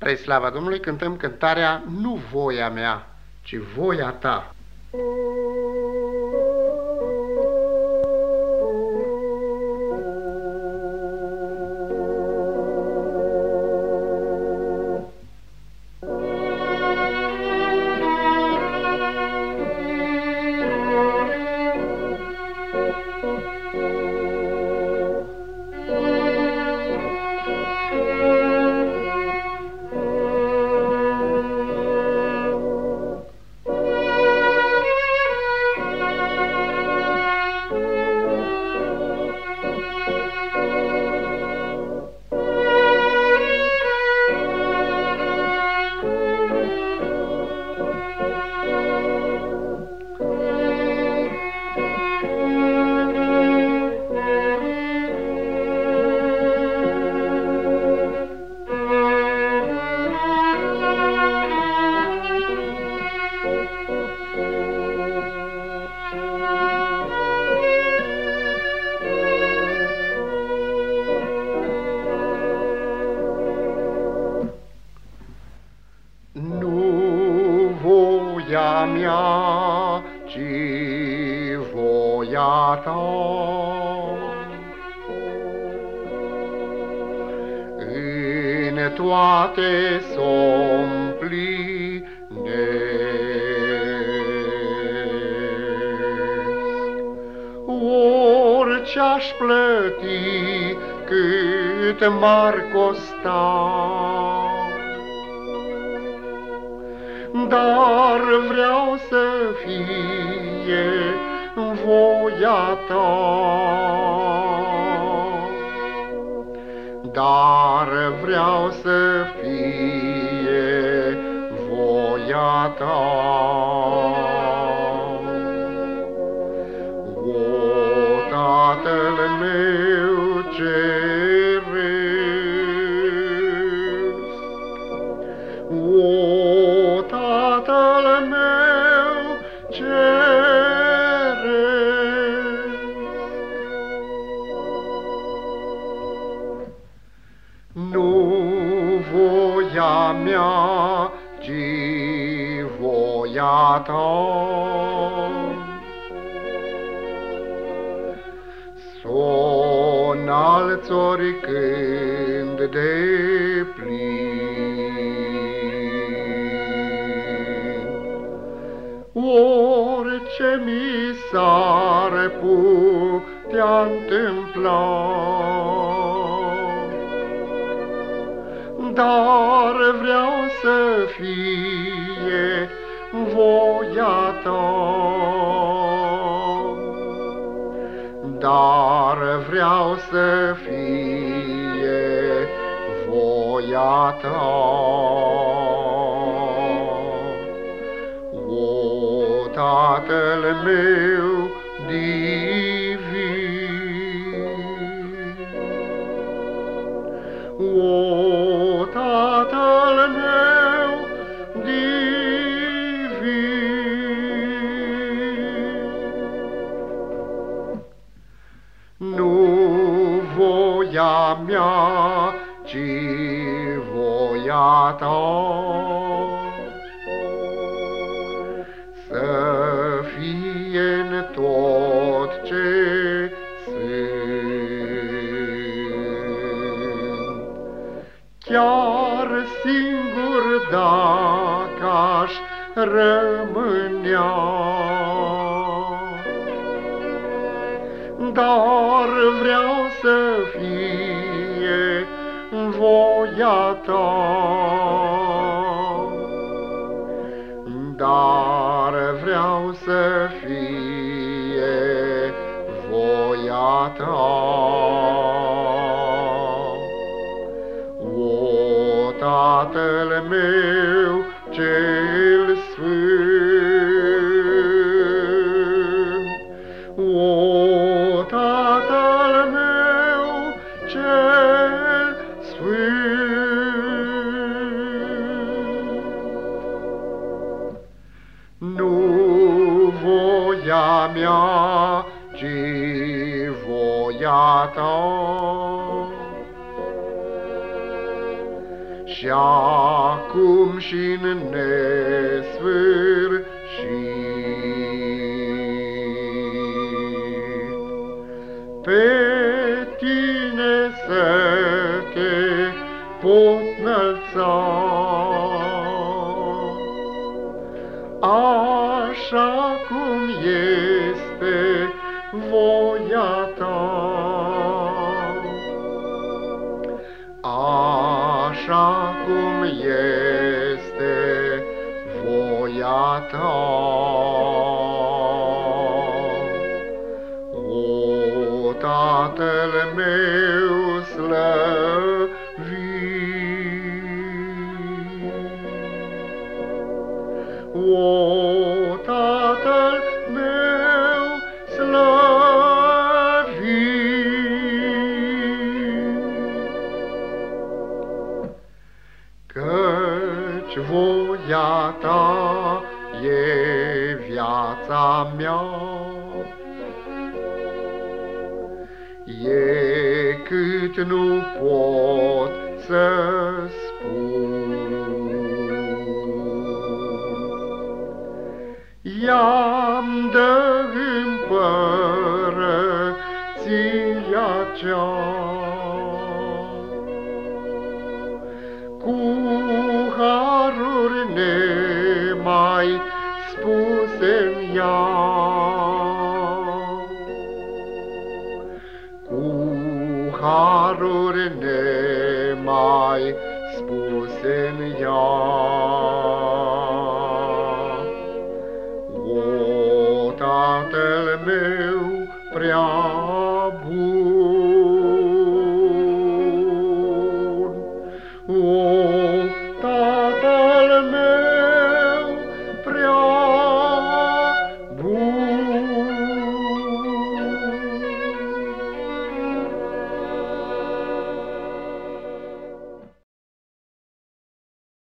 Spre slava Domnului cântăm cântarea Nu voia mea, ci voia ta. voia mea, ci voia ta. În toate sompli Orice-aș plăti, cât m-ar costa, dar vreau să fie voia ta. Dar vreau să fie voia ta. O, Tatăl meu ceresc, o, voia mea, ci voia ta. Son alți oricând de plin. Orice mi s-ar putea întâmpla, dar vreau să fie voia ta. Dar vreau să fie voia ta. O, Tatăl meu divin, o, voia mea, ci voia ta. Să fie în tot ce sunt. Chiar singur dacă aș rămânea, dar vreau să fie voia ta. Dar vreau să fie voia ta. Nu voia mea, ci voia ta. și acum și în nesfârșit. Pe tine să te pot înălța, așa cum este voia ta. Așa cum este voia ta. Voia ta e viața mea. E cât nu pot să spun. I-am dă împărăția cea fratele é meu prea